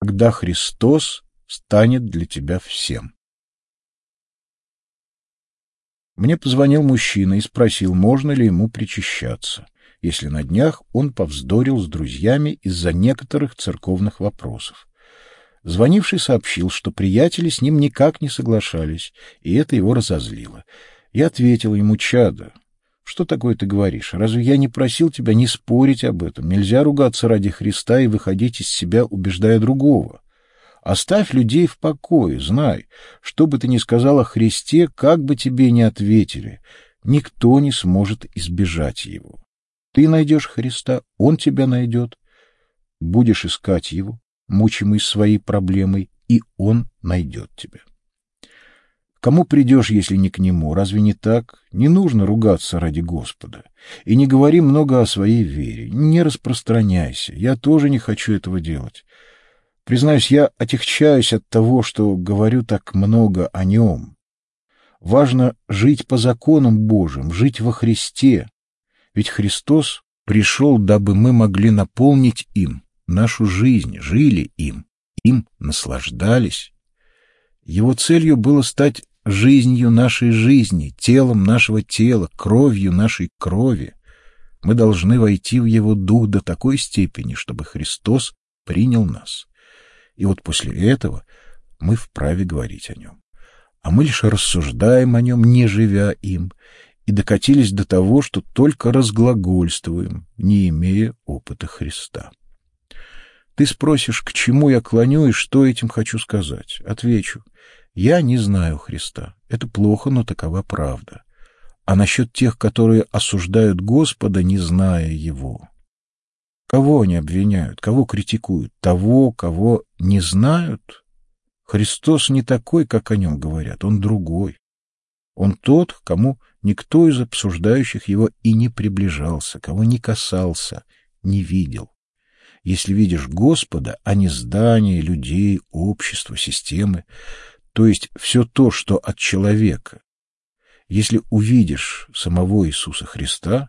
когда Христос станет для тебя всем. Мне позвонил мужчина и спросил, можно ли ему причащаться, если на днях он повздорил с друзьями из-за некоторых церковных вопросов. Звонивший сообщил, что приятели с ним никак не соглашались, и это его разозлило. Я ответил ему, чадо, что такое ты говоришь? Разве я не просил тебя не спорить об этом? Нельзя ругаться ради Христа и выходить из себя, убеждая другого. Оставь людей в покое, знай, что бы ты ни сказал о Христе, как бы тебе ни ответили, никто не сможет избежать его. Ты найдешь Христа, он тебя найдет. Будешь искать его, мучимый своей проблемой, и он найдет тебя. Кому придешь, если не к нему? Разве не так? Не нужно ругаться ради Господа. И не говори много о своей вере. Не распространяйся. Я тоже не хочу этого делать. Признаюсь, я отягчаюсь от того, что говорю так много о нем. Важно жить по законам Божьим, жить во Христе. Ведь Христос пришел, дабы мы могли наполнить им нашу жизнь, жили им, им наслаждались. Его целью было стать жизнью нашей жизни, телом нашего тела, кровью нашей крови. Мы должны войти в Его Дух до такой степени, чтобы Христос принял нас. И вот после этого мы вправе говорить о Нем. А мы лишь рассуждаем о Нем, не живя им, и докатились до того, что только разглагольствуем, не имея опыта Христа. Ты спросишь, к чему я клоню и что этим хочу сказать. Отвечу — я не знаю Христа. Это плохо, но такова правда. А насчет тех, которые осуждают Господа, не зная Его. Кого они обвиняют, кого критикуют? Того, кого не знают? Христос не такой, как о нем говорят, он другой. Он тот, кому никто из обсуждающих его и не приближался, кого не касался, не видел. Если видишь Господа, а не здания, людей, общество, системы, то есть все то, что от человека. Если увидишь самого Иисуса Христа,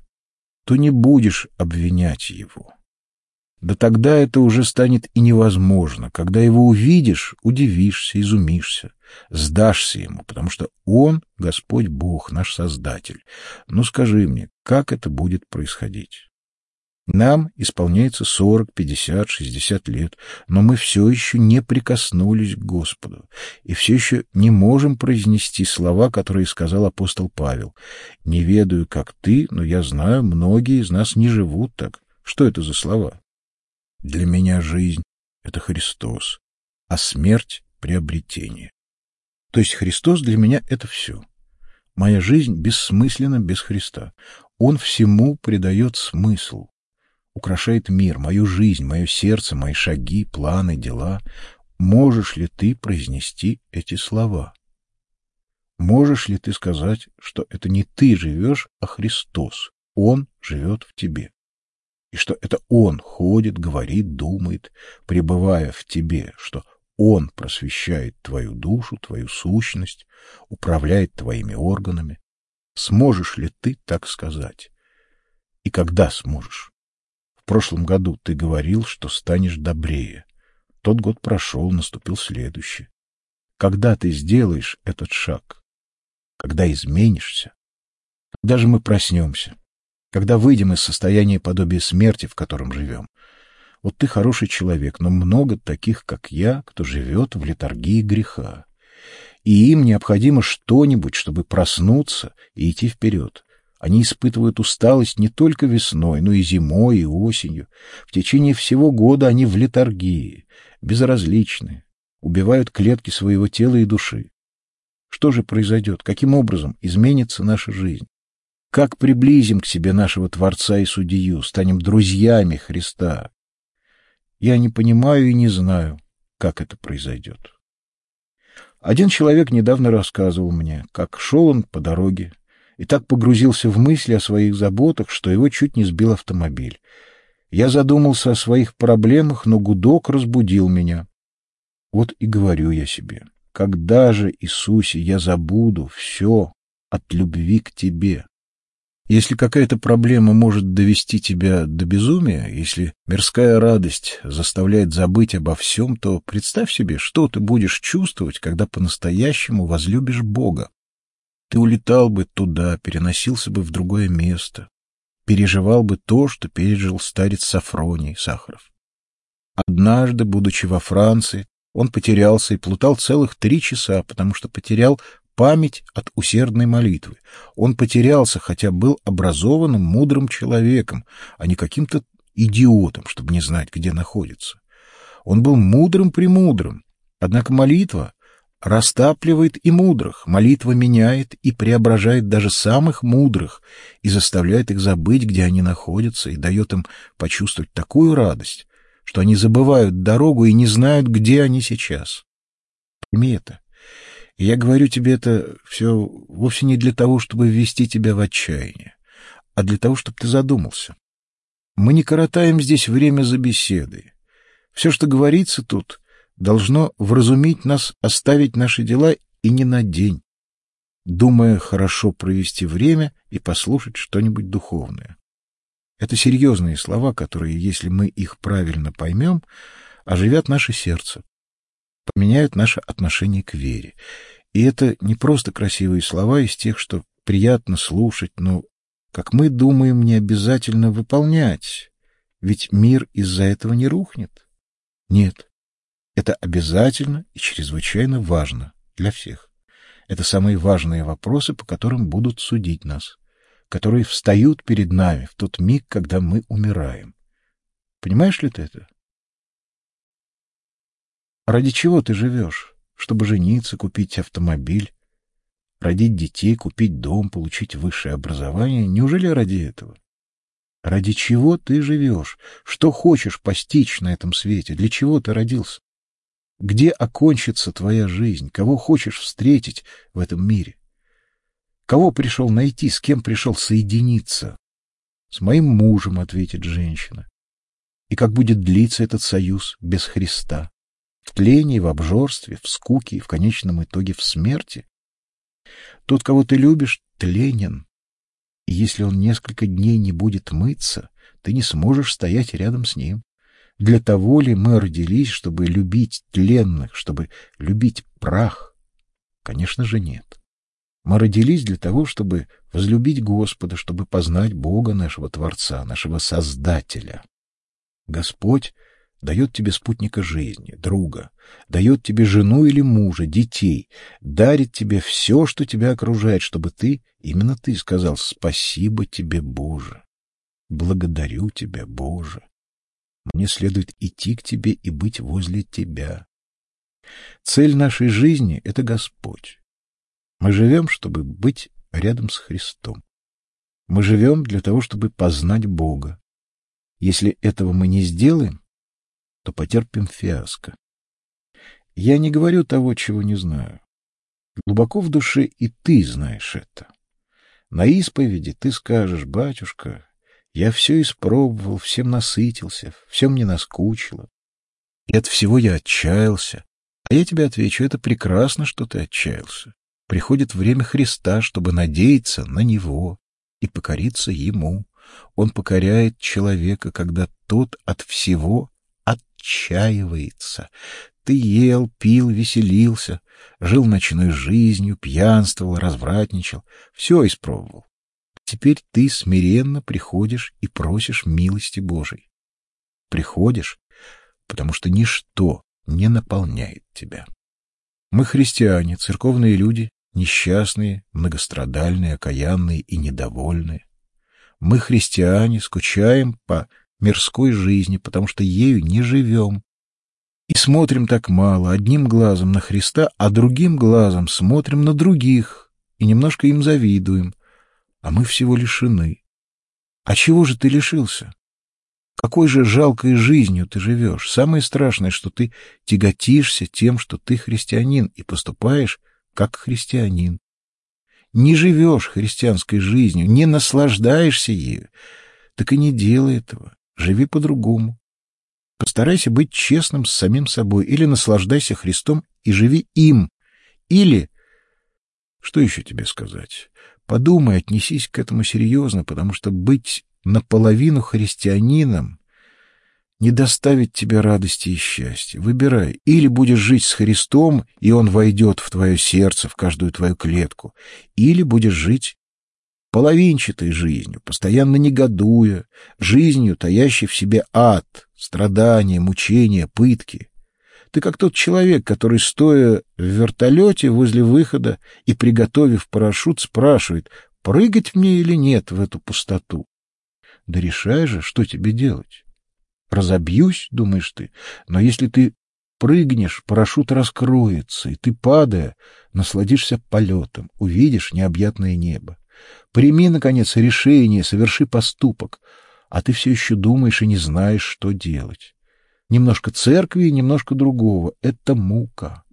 то не будешь обвинять Его. Да тогда это уже станет и невозможно. Когда Его увидишь, удивишься, изумишься, сдашься Ему, потому что Он — Господь Бог, наш Создатель. Ну скажи мне, как это будет происходить? Нам исполняется сорок, пятьдесят, шестьдесят лет, но мы все еще не прикоснулись к Господу и все еще не можем произнести слова, которые сказал апостол Павел. «Не ведаю, как ты, но я знаю, многие из нас не живут так». Что это за слова? Для меня жизнь — это Христос, а смерть — приобретение. То есть Христос для меня — это все. Моя жизнь бессмысленна без Христа. Он всему придает смысл украшает мир, мою жизнь, мое сердце, мои шаги, планы, дела. Можешь ли ты произнести эти слова? Можешь ли ты сказать, что это не ты живешь, а Христос? Он живет в тебе. И что это Он ходит, говорит, думает, пребывая в тебе, что Он просвещает твою душу, твою сущность, управляет твоими органами. Сможешь ли ты так сказать? И когда сможешь? Прошлом году ты говорил, что станешь добрее. Тот год прошел, наступил следующий. Когда ты сделаешь этот шаг? Когда изменишься? Когда же мы проснемся? Когда выйдем из состояния подобия смерти, в котором живем? Вот ты хороший человек, но много таких, как я, кто живет в литургии греха. И им необходимо что-нибудь, чтобы проснуться и идти вперед. Они испытывают усталость не только весной, но и зимой, и осенью. В течение всего года они в летаргии, безразличны, убивают клетки своего тела и души. Что же произойдет? Каким образом изменится наша жизнь? Как приблизим к себе нашего Творца и Судью, станем друзьями Христа? Я не понимаю и не знаю, как это произойдет. Один человек недавно рассказывал мне, как шел он по дороге, и так погрузился в мысли о своих заботах, что его чуть не сбил автомобиль. Я задумался о своих проблемах, но гудок разбудил меня. Вот и говорю я себе, когда же, Иисусе, я забуду все от любви к Тебе? Если какая-то проблема может довести тебя до безумия, если мирская радость заставляет забыть обо всем, то представь себе, что ты будешь чувствовать, когда по-настоящему возлюбишь Бога. Ты улетал бы туда, переносился бы в другое место, переживал бы то, что пережил старец Сафроний Сахаров. Однажды, будучи во Франции, он потерялся и плутал целых три часа, потому что потерял память от усердной молитвы. Он потерялся, хотя был образованным, мудрым человеком, а не каким-то идиотом, чтобы не знать, где находится. Он был мудрым-премудрым. Однако молитва растапливает и мудрых, молитва меняет и преображает даже самых мудрых и заставляет их забыть, где они находятся, и дает им почувствовать такую радость, что они забывают дорогу и не знают, где они сейчас. Пойми это. И я говорю тебе это все вовсе не для того, чтобы ввести тебя в отчаяние, а для того, чтобы ты задумался. Мы не коротаем здесь время за беседой. Все, что говорится тут, должно вразумить нас оставить наши дела и не на день, думая хорошо провести время и послушать что-нибудь духовное. Это серьезные слова, которые, если мы их правильно поймем, оживят наше сердце, поменяют наше отношение к вере. И это не просто красивые слова из тех, что приятно слушать, но, как мы думаем, не обязательно выполнять, ведь мир из-за этого не рухнет. Нет, это обязательно и чрезвычайно важно для всех. Это самые важные вопросы, по которым будут судить нас, которые встают перед нами в тот миг, когда мы умираем. Понимаешь ли ты это? Ради чего ты живешь? Чтобы жениться, купить автомобиль, родить детей, купить дом, получить высшее образование? Неужели ради этого? Ради чего ты живешь? Что хочешь постичь на этом свете? Для чего ты родился? Где окончится твоя жизнь? Кого хочешь встретить в этом мире? Кого пришел найти, с кем пришел соединиться? С моим мужем, ответит женщина. И как будет длиться этот союз без Христа? в тлении, в обжорстве, в скуке и в конечном итоге в смерти. Тот, кого ты любишь, тленен. И если он несколько дней не будет мыться, ты не сможешь стоять рядом с ним. Для того ли мы родились, чтобы любить тленных, чтобы любить прах? Конечно же, нет. Мы родились для того, чтобы возлюбить Господа, чтобы познать Бога нашего Творца, нашего Создателя. Господь дает тебе спутника жизни, друга, дает тебе жену или мужа, детей, дарит тебе все, что тебя окружает, чтобы ты, именно ты, сказал «Спасибо тебе, Боже! Благодарю тебя, Боже! Мне следует идти к тебе и быть возле тебя». Цель нашей жизни — это Господь. Мы живем, чтобы быть рядом с Христом. Мы живем для того, чтобы познать Бога. Если этого мы не сделаем, то потерпим фиаско. Я не говорю того, чего не знаю. Глубоко в душе и ты знаешь это. На исповеди ты скажешь, батюшка, я все испробовал, всем насытился, всем мне наскучило. И от всего я отчаялся. А я тебе отвечу, это прекрасно, что ты отчаялся. Приходит время Христа, чтобы надеяться на Него и покориться Ему. Он покоряет человека, когда тот от всего отчаивается. Ты ел, пил, веселился, жил ночной жизнью, пьянствовал, развратничал, все испробовал. Теперь ты смиренно приходишь и просишь милости Божией. Приходишь, потому что ничто не наполняет тебя. Мы христиане, церковные люди, несчастные, многострадальные, окаянные и недовольные. Мы христиане, скучаем по мирской жизни, потому что ею не живем. И смотрим так мало, одним глазом на Христа, а другим глазом смотрим на других и немножко им завидуем, а мы всего лишены. А чего же ты лишился? Какой же жалкой жизнью ты живешь? Самое страшное, что ты тяготишься тем, что ты христианин, и поступаешь как христианин. Не живешь христианской жизнью, не наслаждаешься ею, так и не делай этого. Живи по-другому. Постарайся быть честным с самим собой, или наслаждайся Христом и живи им, или... Что еще тебе сказать? Подумай, отнесись к этому серьезно, потому что быть наполовину христианином не доставит тебе радости и счастья. Выбирай. Или будешь жить с Христом, и Он войдет в твое сердце, в каждую твою клетку. Или будешь жить половинчатой жизнью, постоянно негодуя, жизнью, таящей в себе ад, страдания, мучения, пытки. Ты как тот человек, который, стоя в вертолете возле выхода и приготовив парашют, спрашивает, прыгать мне или нет в эту пустоту. Да решай же, что тебе делать. Разобьюсь, думаешь ты, но если ты прыгнешь, парашют раскроется, и ты, падая, насладишься полетом, увидишь необъятное небо. Прими, наконец, решение, соверши поступок, а ты все еще думаешь и не знаешь, что делать. Немножко церкви немножко другого — это мука.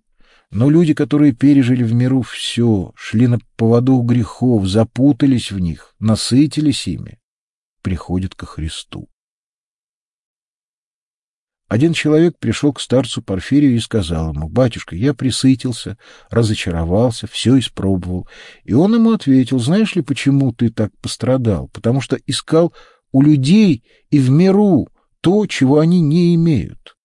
Но люди, которые пережили в миру все, шли на поводу грехов, запутались в них, насытились ими, приходят ко Христу. Один человек пришел к старцу Порфирию и сказал ему, «Батюшка, я присытился, разочаровался, все испробовал». И он ему ответил, «Знаешь ли, почему ты так пострадал? Потому что искал у людей и в миру то, чего они не имеют.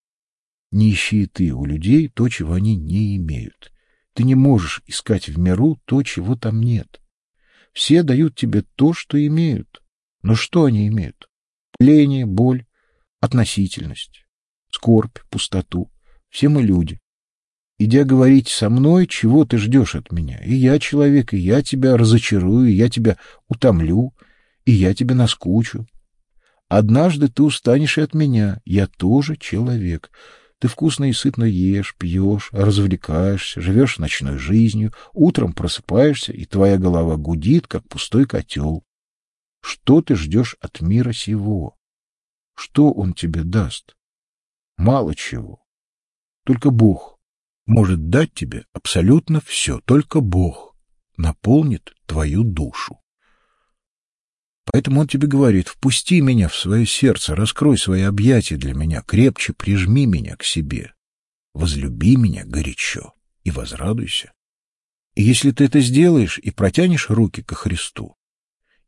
Не ищи ты у людей то, чего они не имеют. Ты не можешь искать в миру то, чего там нет. Все дают тебе то, что имеют. Но что они имеют? Пление, боль, относительность скорбь, пустоту. Все мы люди. Идя говорить со мной, чего ты ждешь от меня? И я человек, и я тебя разочарую, и я тебя утомлю, и я тебя наскучу. Однажды ты устанешь и от меня. Я тоже человек. Ты вкусно и сытно ешь, пьешь, развлекаешься, живешь ночной жизнью, утром просыпаешься, и твоя голова гудит, как пустой котел. Что ты ждешь от мира сего? Что он тебе даст? мало чего. Только Бог может дать тебе абсолютно все, только Бог наполнит твою душу. Поэтому он тебе говорит, впусти меня в свое сердце, раскрой свои объятия для меня, крепче прижми меня к себе, возлюби меня горячо и возрадуйся. И если ты это сделаешь и протянешь руки ко Христу,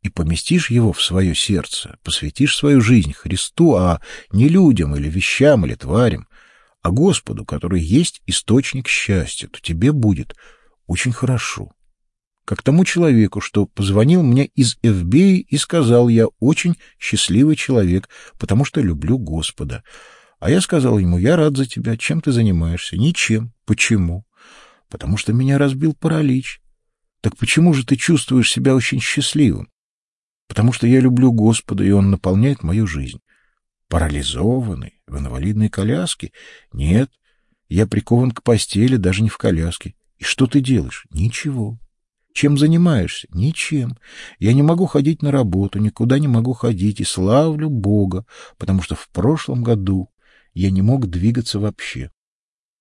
и поместишь его в свое сердце, посвятишь свою жизнь Христу, а не людям или вещам или тварям, а Господу, который есть источник счастья, то тебе будет очень хорошо. Как тому человеку, что позвонил мне из ФБИ и сказал, я очень счастливый человек, потому что люблю Господа. А я сказал ему, я рад за тебя, чем ты занимаешься? Ничем. Почему? Потому что меня разбил паралич. Так почему же ты чувствуешь себя очень счастливым? потому что я люблю Господа, и Он наполняет мою жизнь. Парализованный, в инвалидной коляске? Нет, я прикован к постели, даже не в коляске. И что ты делаешь? Ничего. Чем занимаешься? Ничем. Я не могу ходить на работу, никуда не могу ходить, и славлю Бога, потому что в прошлом году я не мог двигаться вообще.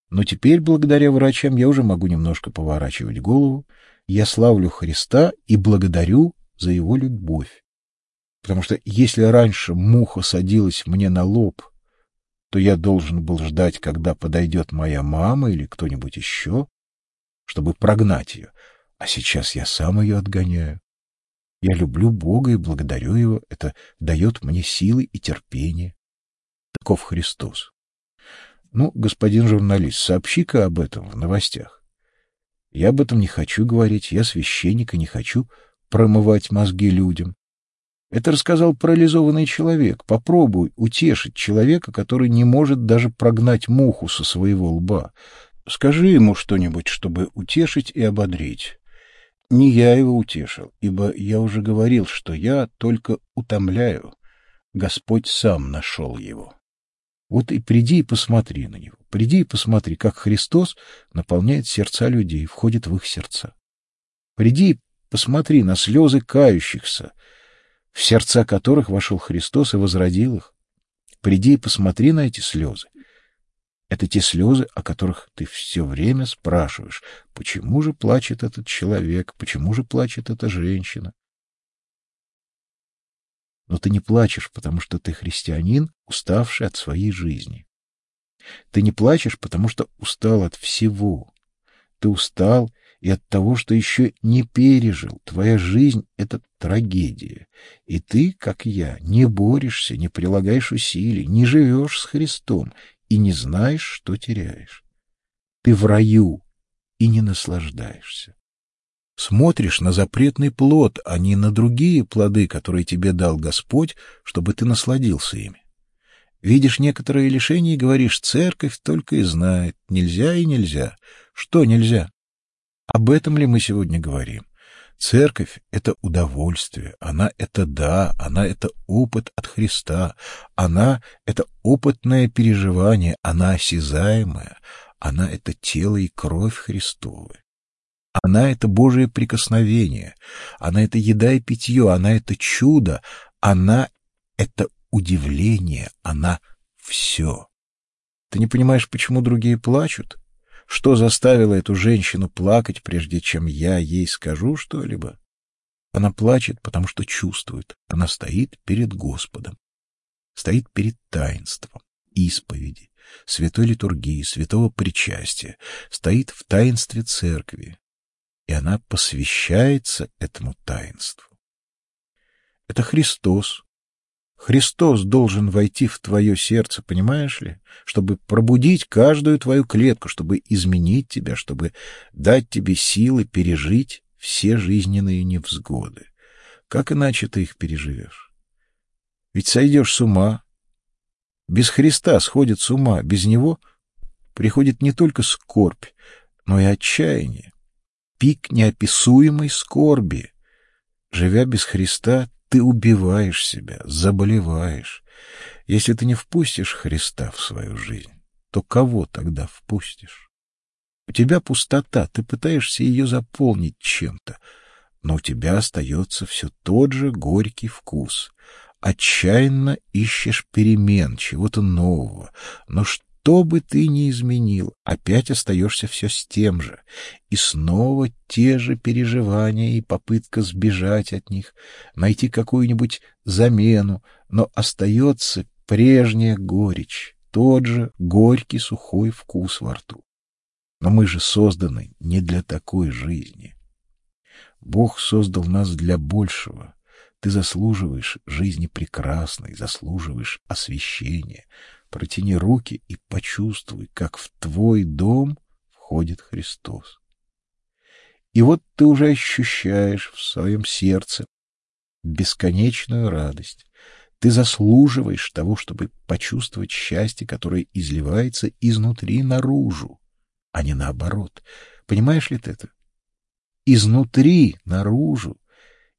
Но теперь, благодаря врачам, я уже могу немножко поворачивать голову. Я славлю Христа и благодарю за его любовь. Потому что если раньше муха садилась мне на лоб, то я должен был ждать, когда подойдет моя мама или кто-нибудь еще, чтобы прогнать ее. А сейчас я сам ее отгоняю. Я люблю Бога и благодарю Его. Это дает мне силы и терпение. Таков Христос. Ну, господин журналист, сообщи-ка об этом в новостях. Я об этом не хочу говорить. Я священник и не хочу промывать мозги людям. Это рассказал парализованный человек. Попробуй утешить человека, который не может даже прогнать муху со своего лба. Скажи ему что-нибудь, чтобы утешить и ободрить. Не я его утешил, ибо я уже говорил, что я только утомляю. Господь сам нашел его. Вот и приди и посмотри на него. Приди и посмотри, как Христос наполняет сердца людей, входит в их сердца. Приди и Посмотри на слезы кающихся, в сердца которых вошел Христос и возродил их. Приди и посмотри на эти слезы. Это те слезы, о которых ты все время спрашиваешь, почему же плачет этот человек, почему же плачет эта женщина. Но ты не плачешь, потому что ты христианин, уставший от своей жизни. Ты не плачешь, потому что устал от всего. Ты устал и от того, что еще не пережил. Твоя жизнь — это трагедия. И ты, как я, не борешься, не прилагаешь усилий, не живешь с Христом и не знаешь, что теряешь. Ты в раю и не наслаждаешься. Смотришь на запретный плод, а не на другие плоды, которые тебе дал Господь, чтобы ты насладился ими. Видишь некоторые лишения и говоришь, церковь только и знает, нельзя и нельзя. Что нельзя? Об этом ли мы сегодня говорим? Церковь — это удовольствие, она — это да, она — это опыт от Христа, она — это опытное переживание, она осязаемая, она — это тело и кровь Христовы. Она — это Божие прикосновение, она — это еда и питье, она — это чудо, она — это удивление, она — все. Ты не понимаешь, почему другие плачут? Что заставило эту женщину плакать, прежде чем я ей скажу что-либо? Она плачет, потому что чувствует. Она стоит перед Господом. Стоит перед таинством, исповеди, святой литургии, святого причастия. Стоит в таинстве церкви, и она посвящается этому таинству. Это Христос. Христос должен войти в твое сердце, понимаешь ли, чтобы пробудить каждую твою клетку, чтобы изменить тебя, чтобы дать тебе силы пережить все жизненные невзгоды. Как иначе ты их переживешь? Ведь сойдешь с ума. Без Христа сходит с ума, без Него приходит не только скорбь, но и отчаяние пик неописуемой скорби. Живя без Христа, ты убиваешь себя, заболеваешь. Если ты не впустишь Христа в свою жизнь, то кого тогда впустишь? У тебя пустота, ты пытаешься ее заполнить чем-то, но у тебя остается все тот же горький вкус. Отчаянно ищешь перемен, чего-то нового, но что что бы ты ни изменил, опять остаешься все с тем же. И снова те же переживания и попытка сбежать от них, найти какую-нибудь замену, но остается прежняя горечь, тот же горький сухой вкус во рту. Но мы же созданы не для такой жизни. Бог создал нас для большего. Ты заслуживаешь жизни прекрасной, заслуживаешь освящения, Протяни руки и почувствуй, как в твой дом входит Христос. И вот ты уже ощущаешь в своем сердце бесконечную радость. Ты заслуживаешь того, чтобы почувствовать счастье, которое изливается изнутри наружу, а не наоборот. Понимаешь ли ты это? Изнутри наружу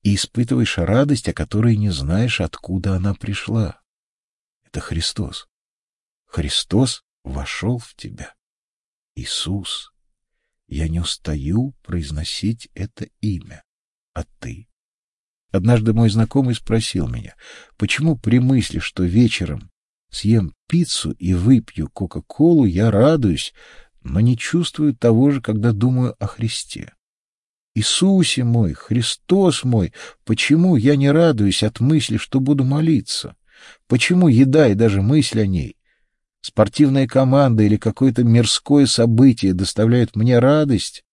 и испытываешь радость, о которой не знаешь, откуда она пришла. Это Христос. Христос вошел в тебя. Иисус. Я не устаю произносить это имя. А ты? Однажды мой знакомый спросил меня, почему при мысли, что вечером съем пиццу и выпью кока-колу, я радуюсь, но не чувствую того же, когда думаю о Христе. Иисусе мой, Христос мой, почему я не радуюсь от мысли, что буду молиться? Почему еда и даже мысль о ней спортивная команда или какое-то мирское событие доставляют мне радость,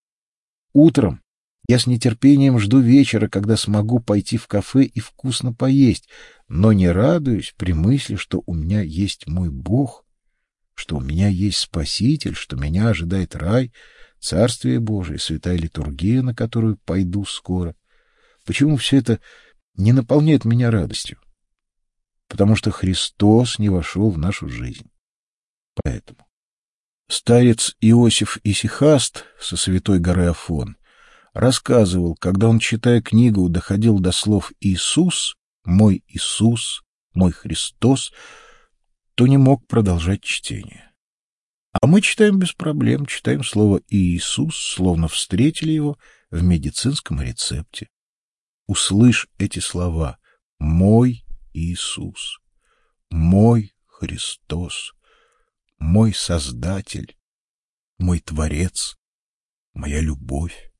утром я с нетерпением жду вечера, когда смогу пойти в кафе и вкусно поесть, но не радуюсь при мысли, что у меня есть мой Бог, что у меня есть Спаситель, что меня ожидает рай, Царствие Божие, святая литургия, на которую пойду скоро. Почему все это не наполняет меня радостью? Потому что Христос не вошел в нашу жизнь поэтому. Старец Иосиф Исихаст со святой горы Афон рассказывал, когда он, читая книгу, доходил до слов «Иисус», «Мой Иисус», «Мой Христос», то не мог продолжать чтение. А мы читаем без проблем, читаем слово «Иисус», словно встретили его в медицинском рецепте. Услышь эти слова «Мой Иисус», «Мой Христос», мой Создатель, мой Творец, моя любовь,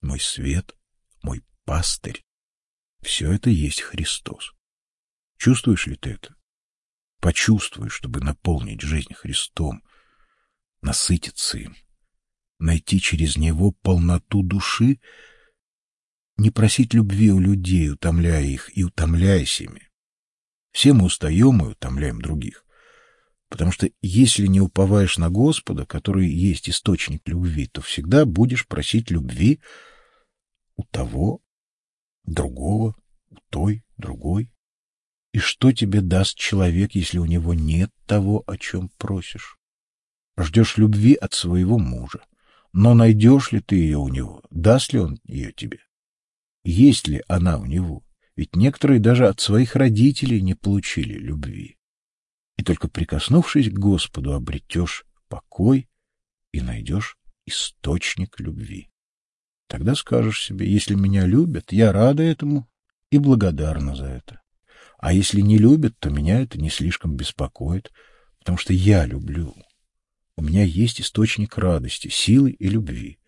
мой свет, мой пастырь. Все это есть Христос. Чувствуешь ли ты это? Почувствуй, чтобы наполнить жизнь Христом, насытиться им. найти через него полноту души, не просить любви у людей, утомляя их и утомляясь ими. Все мы устаем и утомляем других. Потому что если не уповаешь на Господа, который есть источник любви, то всегда будешь просить любви у того, другого, у той, другой. И что тебе даст человек, если у него нет того, о чем просишь? Ждешь любви от своего мужа. Но найдешь ли ты ее у него? Даст ли он ее тебе? Есть ли она у него? Ведь некоторые даже от своих родителей не получили любви. И только прикоснувшись к Господу, обретешь покой и найдешь источник любви. Тогда скажешь себе, если меня любят, я рада этому и благодарна за это. А если не любят, то меня это не слишком беспокоит, потому что я люблю. У меня есть источник радости, силы и любви.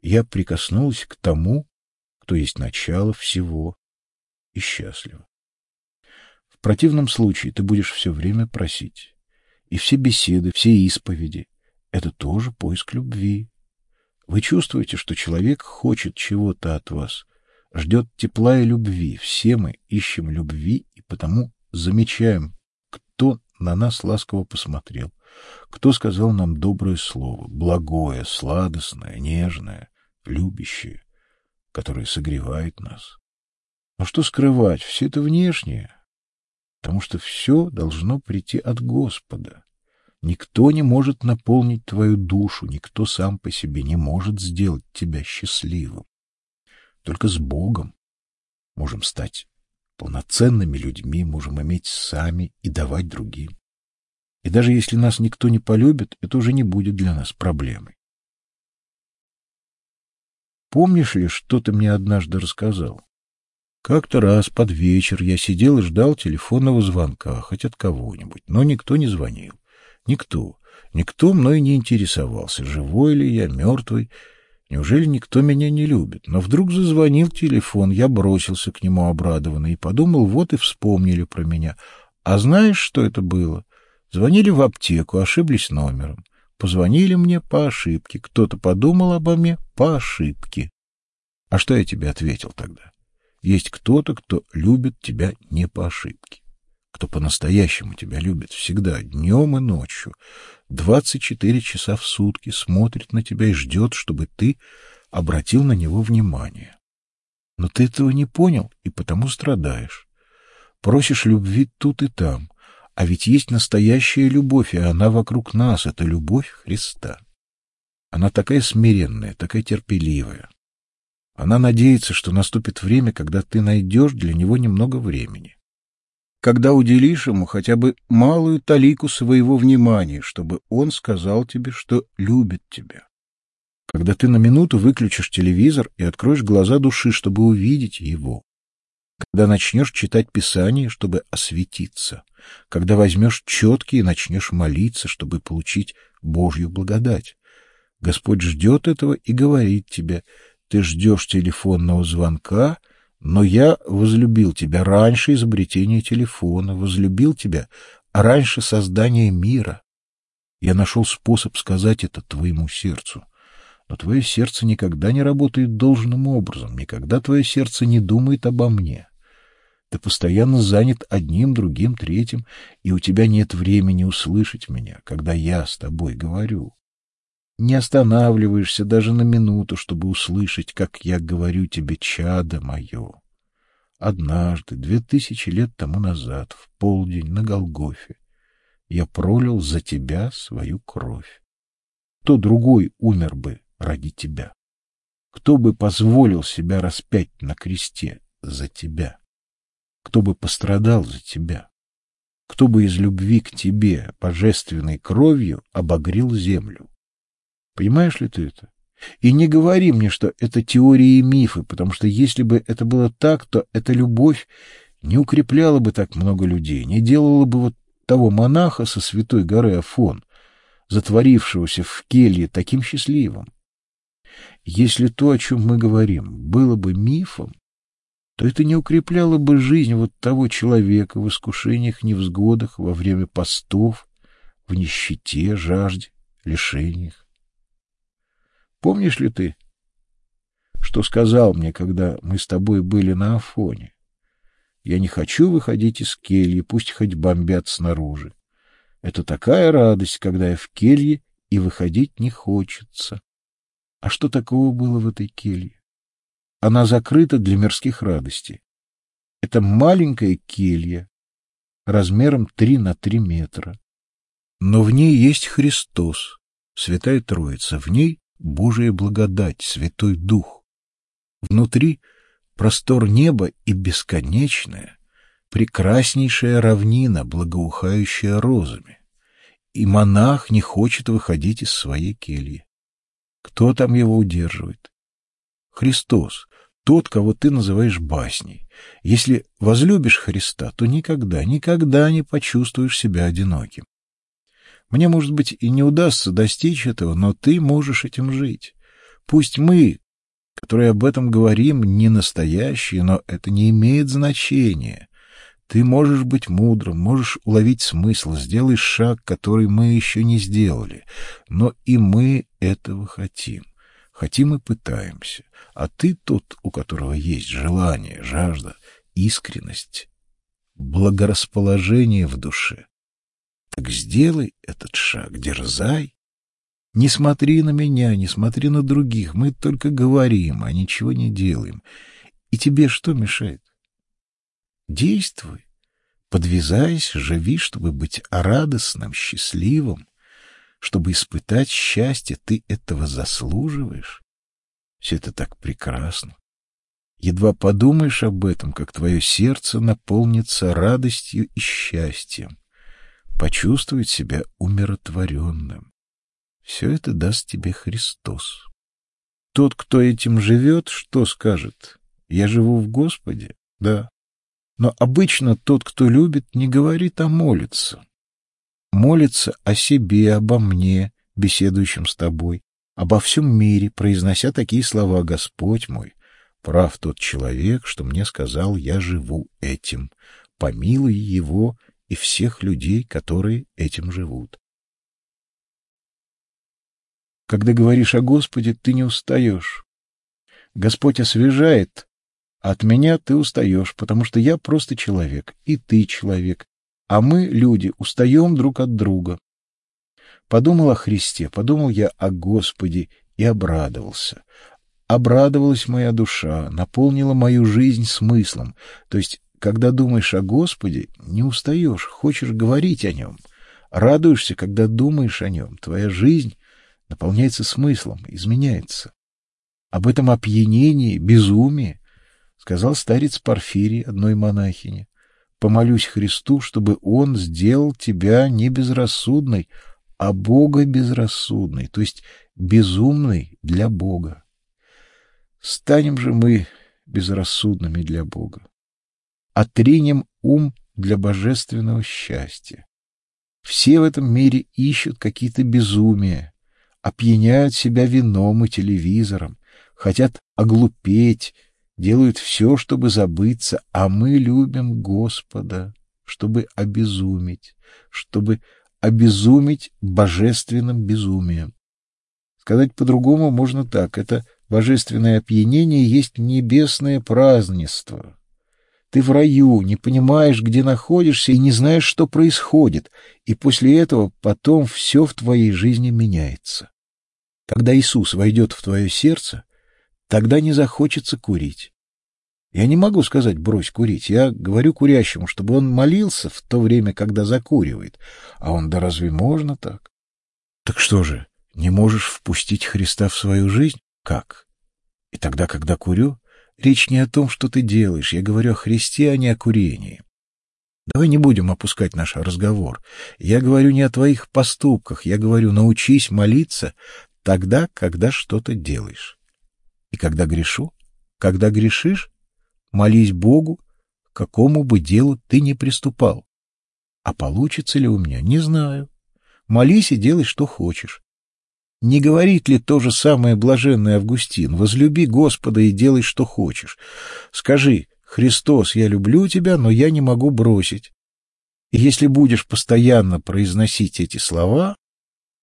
Я прикоснулась к тому, кто есть начало всего, и счастлива. Противном случае ты будешь все время просить. И все беседы, все исповеди — это тоже поиск любви. Вы чувствуете, что человек хочет чего-то от вас, ждет тепла и любви. Все мы ищем любви и потому замечаем, кто на нас ласково посмотрел, кто сказал нам доброе слово, благое, сладостное, нежное, любящее, которое согревает нас. Но что скрывать? Все это внешнее. Потому что все должно прийти от Господа. Никто не может наполнить твою душу, никто сам по себе не может сделать тебя счастливым. Только с Богом можем стать полноценными людьми, можем иметь сами и давать другим. И даже если нас никто не полюбит, это уже не будет для нас проблемой. Помнишь ли, что ты мне однажды рассказал? Как-то раз под вечер я сидел и ждал телефонного звонка, хоть от кого-нибудь, но никто не звонил. Никто. Никто мной не интересовался, живой ли я, мертвый. Неужели никто меня не любит? Но вдруг зазвонил телефон, я бросился к нему обрадованный и подумал, вот и вспомнили про меня. А знаешь, что это было? Звонили в аптеку, ошиблись номером. Позвонили мне по ошибке. Кто-то подумал обо мне по ошибке. А что я тебе ответил тогда? Есть кто-то, кто любит тебя не по ошибке, кто по-настоящему тебя любит всегда, днем и ночью, двадцать четыре часа в сутки смотрит на тебя и ждет, чтобы ты обратил на него внимание. Но ты этого не понял и потому страдаешь. Просишь любви тут и там, а ведь есть настоящая любовь, и она вокруг нас, это любовь Христа. Она такая смиренная, такая терпеливая, она надеется, что наступит время, когда ты найдешь для него немного времени. Когда уделишь ему хотя бы малую талику своего внимания, чтобы он сказал тебе, что любит тебя. Когда ты на минуту выключишь телевизор и откроешь глаза души, чтобы увидеть его. Когда начнешь читать Писание, чтобы осветиться. Когда возьмешь четки и начнешь молиться, чтобы получить Божью благодать. Господь ждет этого и говорит тебе — ты ждешь телефонного звонка, но я возлюбил тебя раньше изобретения телефона, возлюбил тебя раньше создания мира. Я нашел способ сказать это твоему сердцу. Но твое сердце никогда не работает должным образом, никогда твое сердце не думает обо мне. Ты постоянно занят одним, другим, третьим, и у тебя нет времени услышать меня, когда я с тобой говорю не останавливаешься даже на минуту, чтобы услышать, как я говорю тебе, чадо мое. Однажды, две тысячи лет тому назад, в полдень на Голгофе, я пролил за тебя свою кровь. Кто другой умер бы ради тебя? Кто бы позволил себя распять на кресте за тебя? Кто бы пострадал за тебя? Кто бы из любви к тебе божественной кровью обогрел землю? Понимаешь ли ты это? И не говори мне, что это теории и мифы, потому что если бы это было так, то эта любовь не укрепляла бы так много людей, не делала бы вот того монаха со святой горы Афон, затворившегося в келье, таким счастливым. Если то, о чем мы говорим, было бы мифом, то это не укрепляло бы жизнь вот того человека в искушениях, невзгодах, во время постов, в нищете, жажде, лишениях. Помнишь ли ты, что сказал мне, когда мы с тобой были на Афоне? Я не хочу выходить из кельи, пусть хоть бомбят снаружи. Это такая радость, когда я в келье, и выходить не хочется. А что такого было в этой келье? Она закрыта для мирских радостей. Это маленькая келья, размером три на три метра. Но в ней есть Христос, Святая Троица, в ней Божия благодать, Святой Дух. Внутри простор неба и бесконечная, прекраснейшая равнина, благоухающая розами. И монах не хочет выходить из своей кельи. Кто там его удерживает? Христос, тот, кого ты называешь басней. Если возлюбишь Христа, то никогда, никогда не почувствуешь себя одиноким. Мне, может быть, и не удастся достичь этого, но ты можешь этим жить. Пусть мы, которые об этом говорим, не настоящие, но это не имеет значения. Ты можешь быть мудрым, можешь уловить смысл, сделай шаг, который мы еще не сделали. Но и мы этого хотим. Хотим и пытаемся. А ты тот, у которого есть желание, жажда, искренность, благорасположение в душе. Так сделай этот шаг, дерзай. Не смотри на меня, не смотри на других. Мы только говорим, а ничего не делаем. И тебе что мешает? Действуй. Подвязайся, живи, чтобы быть радостным, счастливым. Чтобы испытать счастье, ты этого заслуживаешь. Все это так прекрасно. Едва подумаешь об этом, как твое сердце наполнится радостью и счастьем почувствовать себя умиротворенным. Все это даст тебе Христос. Тот, кто этим живет, что скажет? Я живу в Господе? Да. Но обычно тот, кто любит, не говорит, а молится. Молится о себе, обо мне, беседующем с тобой, обо всем мире, произнося такие слова «Господь мой». Прав тот человек, что мне сказал, я живу этим. Помилуй его и всех людей, которые этим живут. Когда говоришь о Господе, ты не устаешь. Господь освежает, а от меня ты устаешь, потому что я просто человек, и ты человек, а мы, люди, устаем друг от друга. Подумал о Христе, подумал я о Господе и обрадовался. Обрадовалась моя душа, наполнила мою жизнь смыслом, то есть когда думаешь о Господе, не устаешь, хочешь говорить о Нем. Радуешься, когда думаешь о Нем. Твоя жизнь наполняется смыслом, изменяется. Об этом опьянении, безумии сказал старец Порфирий одной монахине. Помолюсь Христу, чтобы Он сделал тебя не безрассудной, а Бога безрассудной, то есть безумной для Бога. Станем же мы безрассудными для Бога отринем ум для божественного счастья. Все в этом мире ищут какие-то безумия, опьяняют себя вином и телевизором, хотят оглупеть, делают все, чтобы забыться, а мы любим Господа, чтобы обезумить, чтобы обезумить божественным безумием. Сказать по-другому можно так: это божественное опьянение есть небесное празднество, ты в раю, не понимаешь, где находишься и не знаешь, что происходит, и после этого потом все в твоей жизни меняется. Когда Иисус войдет в твое сердце, тогда не захочется курить. Я не могу сказать «брось курить». Я говорю курящему, чтобы он молился в то время, когда закуривает. А он, да разве можно так? Так что же, не можешь впустить Христа в свою жизнь? Как? И тогда, когда курю, Речь не о том, что ты делаешь. Я говорю о Христе, а не о курении. Давай не будем опускать наш разговор. Я говорю не о твоих поступках. Я говорю, научись молиться тогда, когда что-то делаешь. И когда грешу, когда грешишь, молись Богу, к какому бы делу ты ни приступал. А получится ли у меня, не знаю. Молись и делай, что хочешь. Не говорит ли то же самое блаженный Августин? Возлюби Господа и делай, что хочешь. Скажи, Христос, я люблю тебя, но я не могу бросить. И если будешь постоянно произносить эти слова,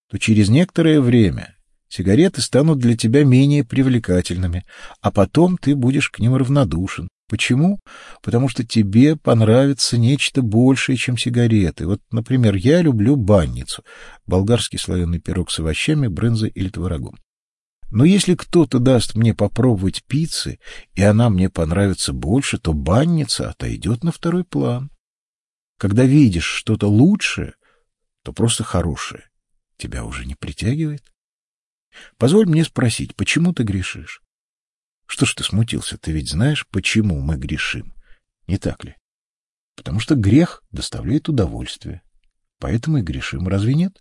то через некоторое время Сигареты станут для тебя менее привлекательными, а потом ты будешь к ним равнодушен. Почему? Потому что тебе понравится нечто большее, чем сигареты. Вот, например, я люблю банницу, болгарский слоеный пирог с овощами, брынзой или творогом. Но если кто-то даст мне попробовать пиццы, и она мне понравится больше, то банница отойдет на второй план. Когда видишь что-то лучшее, то просто хорошее тебя уже не притягивает. Позволь мне спросить, почему ты грешишь? Что ж ты смутился? Ты ведь знаешь, почему мы грешим, не так ли? Потому что грех доставляет удовольствие. Поэтому и грешим, разве нет?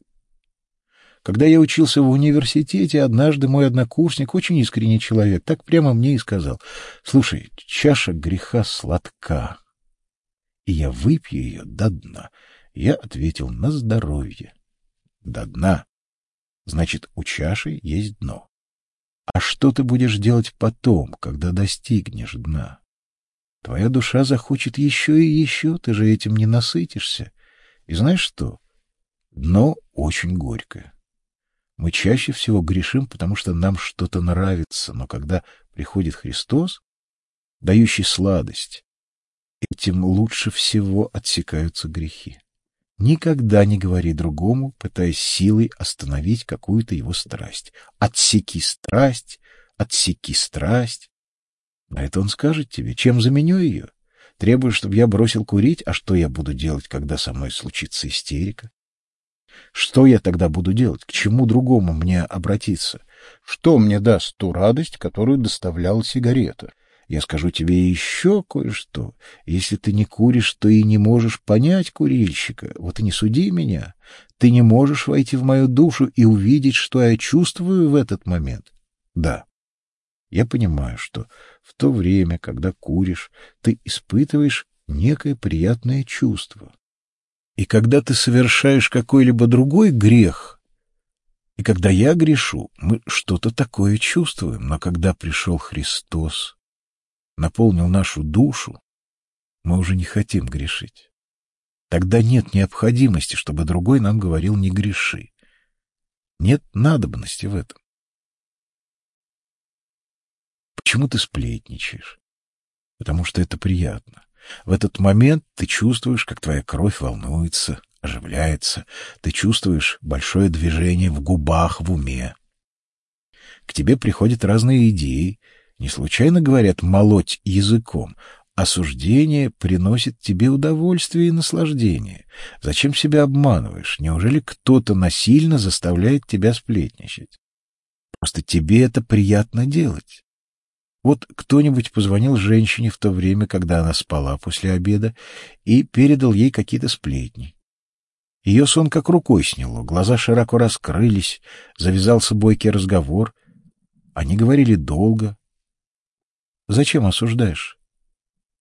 Когда я учился в университете, однажды мой однокурсник, очень искренний человек, так прямо мне и сказал, «Слушай, чаша греха сладка, и я выпью ее до дна». Я ответил, «На здоровье». До дна. Значит, у чаши есть дно. А что ты будешь делать потом, когда достигнешь дна? Твоя душа захочет еще и еще, ты же этим не насытишься. И знаешь что? Дно очень горькое. Мы чаще всего грешим, потому что нам что-то нравится, но когда приходит Христос, дающий сладость, этим лучше всего отсекаются грехи. Никогда не говори другому, пытаясь силой остановить какую-то его страсть. Отсеки страсть, отсеки страсть. На это он скажет тебе, чем заменю ее? Требуешь, чтобы я бросил курить, а что я буду делать, когда со мной случится истерика? Что я тогда буду делать? К чему другому мне обратиться? Что мне даст ту радость, которую доставляла сигарета? Я скажу тебе еще кое-что. Если ты не куришь, то и не можешь понять курильщика. Вот и не суди меня. Ты не можешь войти в мою душу и увидеть, что я чувствую в этот момент. Да, я понимаю, что в то время, когда куришь, ты испытываешь некое приятное чувство. И когда ты совершаешь какой-либо другой грех, и когда я грешу, мы что-то такое чувствуем. Но когда пришел Христос, наполнил нашу душу, мы уже не хотим грешить. Тогда нет необходимости, чтобы другой нам говорил «не греши». Нет надобности в этом. Почему ты сплетничаешь? Потому что это приятно. В этот момент ты чувствуешь, как твоя кровь волнуется, оживляется. Ты чувствуешь большое движение в губах, в уме. К тебе приходят разные идеи, не случайно говорят «молоть языком», Осуждение приносит тебе удовольствие и наслаждение. Зачем себя обманываешь? Неужели кто-то насильно заставляет тебя сплетничать? Просто тебе это приятно делать. Вот кто-нибудь позвонил женщине в то время, когда она спала после обеда, и передал ей какие-то сплетни. Ее сон как рукой сняло, глаза широко раскрылись, завязался бойкий разговор. Они говорили долго, Зачем осуждаешь?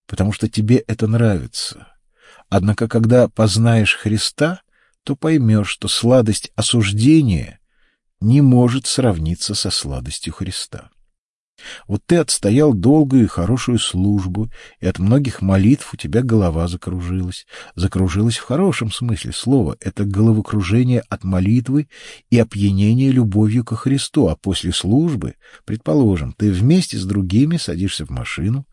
Потому что тебе это нравится. Однако, когда познаешь Христа, то поймешь, что сладость осуждения не может сравниться со сладостью Христа. Вот ты отстоял долгую и хорошую службу, и от многих молитв у тебя голова закружилась. Закружилась в хорошем смысле слова. Это головокружение от молитвы и опьянение любовью ко Христу. А после службы, предположим, ты вместе с другими садишься в машину,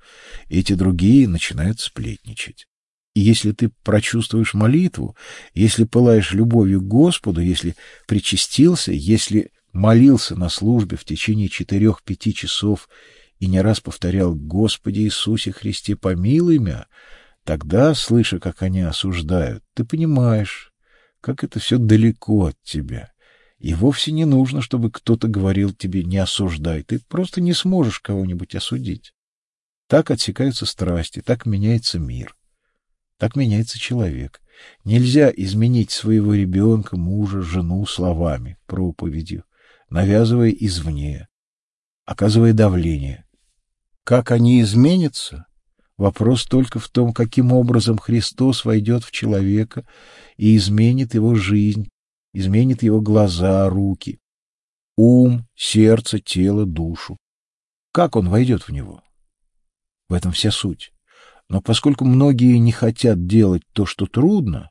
и эти другие начинают сплетничать. И если ты прочувствуешь молитву, если пылаешь любовью к Господу, если причастился, если молился на службе в течение четырех-пяти часов и не раз повторял «Господи Иисусе Христе, помилуй меня», тогда, слыша, как они осуждают, ты понимаешь, как это все далеко от тебя. И вовсе не нужно, чтобы кто-то говорил тебе «не осуждай», ты просто не сможешь кого-нибудь осудить. Так отсекаются страсти, так меняется мир, так меняется человек. Нельзя изменить своего ребенка, мужа, жену словами, проповедью навязывая извне, оказывая давление. Как они изменятся? Вопрос только в том, каким образом Христос войдет в человека и изменит его жизнь, изменит его глаза, руки, ум, сердце, тело, душу. Как он войдет в него? В этом вся суть. Но поскольку многие не хотят делать то, что трудно,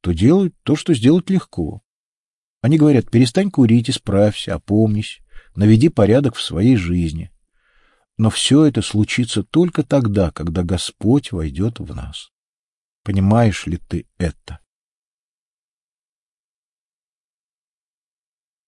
то делают то, что сделать легко. Они говорят, перестань курить, исправься, опомнись, наведи порядок в своей жизни. Но все это случится только тогда, когда Господь войдет в нас. Понимаешь ли ты это?